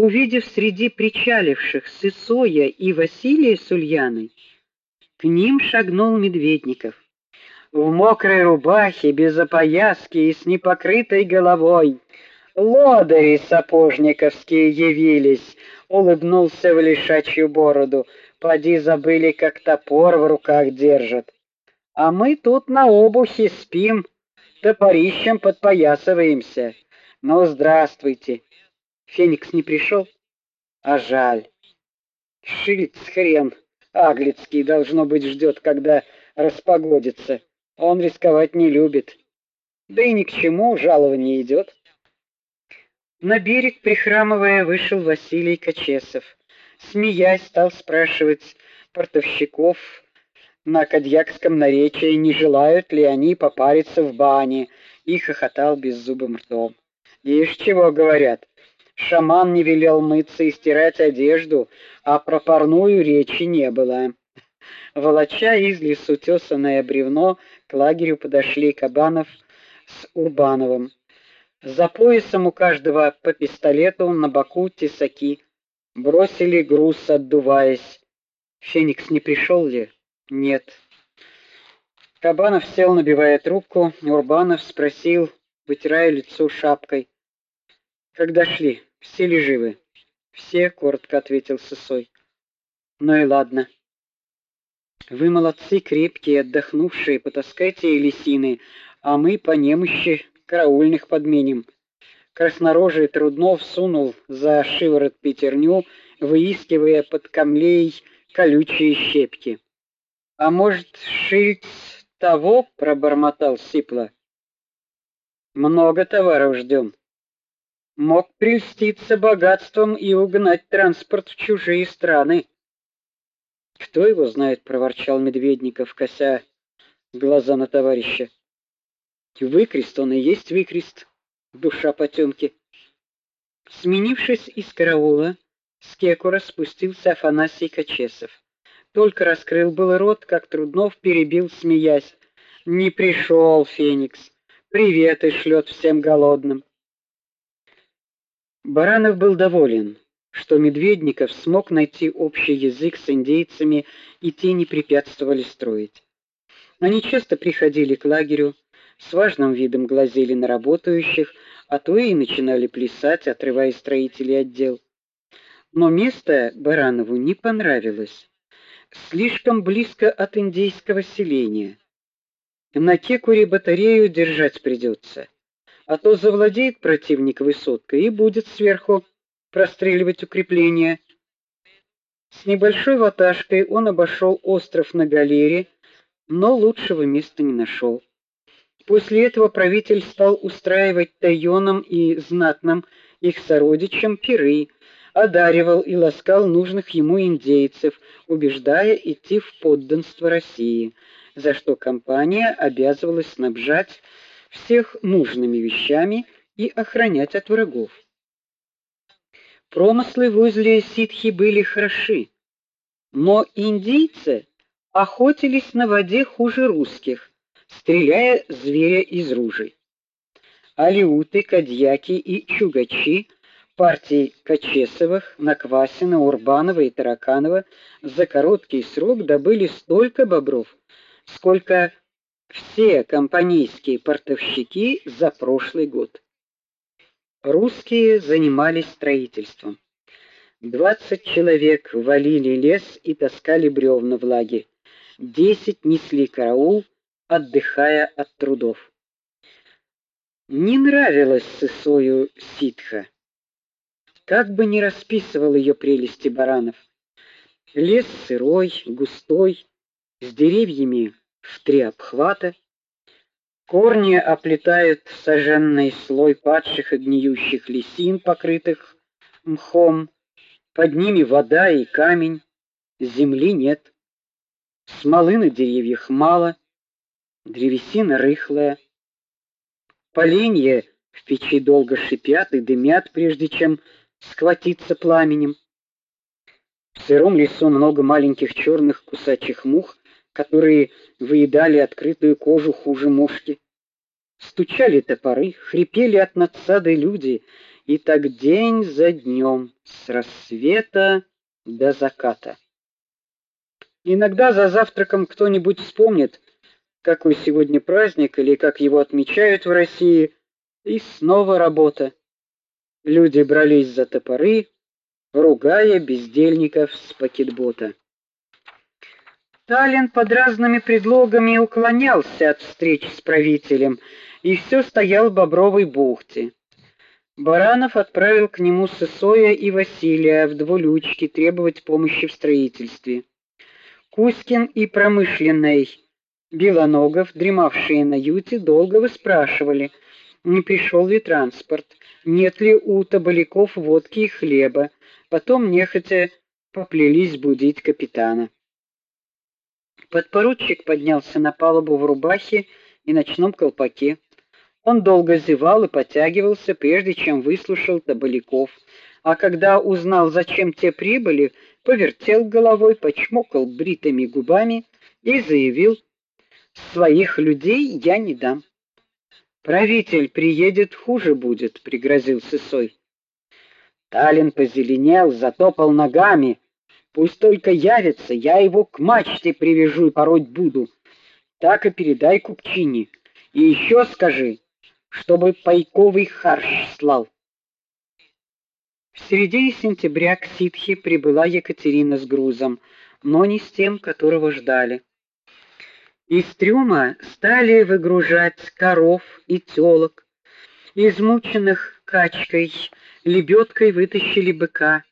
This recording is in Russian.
Увидев среди причаливших Сысоя и Василия с Ульяной, к ним шагнул Медведников. В мокрой рубахе, без опояски и с непокрытой головой. Лодыри сапожниковские явились, улыбнулся в лишачью бороду. Поди забыли, как топор в руках держат. А мы тут на обухе спим, топорищем подпоясываемся. Ну, здравствуйте. Феникс не пришел? А жаль. Шильц хрен Аглицкий должно быть ждет, когда распогодится. Он рисковать не любит. Да и ни к чему жалование идет. На берег, прихрамывая, вышел Василий Качесов. Смеясь, стал спрашивать портовщиков на кадьякском наречии, не желают ли они попариться в бане, и хохотал беззубым ртом. Ишь чего говорят, Шаман не велел мыться и стирать одежду, а про парную речи не было. Волоча из лесу тесаное бревно, к лагерю подошли Кабанов с Урбановым. За поясом у каждого по пистолету, на боку тесаки. Бросили груз, отдуваясь. Феникс не пришел ли? Нет. Кабанов сел, набивая трубку. Урбанов спросил, вытирая лицо шапкой: "Когда шли?" Все ли живы? Все, коротко ответил Сысой. Ну и ладно. Вы молодцы, крепкие, отдохнувшие, потаскайте лисины, а мы по немощи караульных подменим. Краснорожий Труднов сунул за шиворот пятерню, выискивая под камлей колючие щепки. А может, Шильц того пробормотал сипло. Много товаров ждем мог прельститься богатством и угнать транспорт в чужие страны. Кто его знает, проворчал Медведников, кося глаза на товарища. Выкрест он и есть выкрест, душа потемки. Сменившись из караула, с кекура спустился Афанасий Качесов. Только раскрыл был рот, как Труднов перебил, смеясь: "Не пришел Феникс. Привет и шлет всем голодным". Баранов был доволен, что Медведников смог найти общий язык с индейцами, и те не препятствовали строить. Они часто приходили к лагерю, с важным видом глазели на работающих, а то и начинали плясать, отрывая строителей от дел. Но место Баранову не понравилось. Слишком близко от индейского селения. На Кекуре батарею держать придется а то завладеет противник высоткой и будет сверху простреливать укрепления. С небольшой ваташкой он обошел остров на галере, но лучшего места не нашел. После этого правитель стал устраивать тайонам и знатным их сородичам пиры, одаривал и ласкал нужных ему индейцев, убеждая идти в подданство России, за что компания обязывалась снабжать всех нужными вещами и охранять от врагов. Промыслы возле ситхи были хороши, но индийцы охотились на воде хуже русских, стреляя зверя из ружей. Алиуты, кадьяки и чугачи партии Качесовых, Наквасина, Урбанова и Тараканова за короткий срок добыли столько бобров, сколько все компанейские портовщики за прошлый год. Русские занимались строительством. Двадцать человек валили лес и таскали бревна в лагерь. Десять несли караул, отдыхая от трудов. Не нравилось Сысою ситха. Как бы ни расписывал ее прелести Баранов. Лес сырой, густой, с деревьями в три обхвата. Корни оплетают сожженный слой падших и гниющих лисин, покрытых мхом. Под ними вода и камень, земли нет. Смолы на деревьях мало, древесина рыхлая. Поленья в печи долго шипят и дымят, прежде чем схватиться пламенем. В сыром лесу много маленьких черных кусачих мух, которые выедали открытую кожу хуже мушки. Стучали топоры, хрипели от надсады люди, и так день за днем, с рассвета до заката. Иногда за завтраком кто-нибудь вспомнит, какой сегодня праздник или как его отмечают в России, и снова работа. Люди брались за топоры, ругая бездельников с пакетбота. Таллин под разными предлогами уклонялся от встреч с правителем и все стоял в Бобровой бухте. Баранов отправил к нему Сысоя и Василия в двулючки требовать помощи в строительстве. Кузькин и промышленный Белоногов, дремавшие на юте, долго выспрашивали, не пришел ли транспорт, нет ли у табаляков водки и хлеба. Потом нехотя поплелись будить капитана. Подпоручик поднялся на палубу в рубахе и ночном колпаке. Он долго зевал и потягивался, прежде чем выслушал табаляков, а когда узнал, зачем те прибыли, повертел головой, почмокал бритыми губами и заявил: "Своих людей я не дам. Правитель приедет, хуже будет", пригрозил Сысой. Талин позеленел, затопал ногами. Пусть только явится, я его к мачте привяжу и пороть буду. Так и передай купчине. И еще скажи, чтобы пайковый харш слал. В середине сентября к ситхе прибыла Екатерина с грузом, но не с тем, которого ждали. Из трюма стали выгружать коров и тёлок, измученных качкой, лебедкой вытащили быка.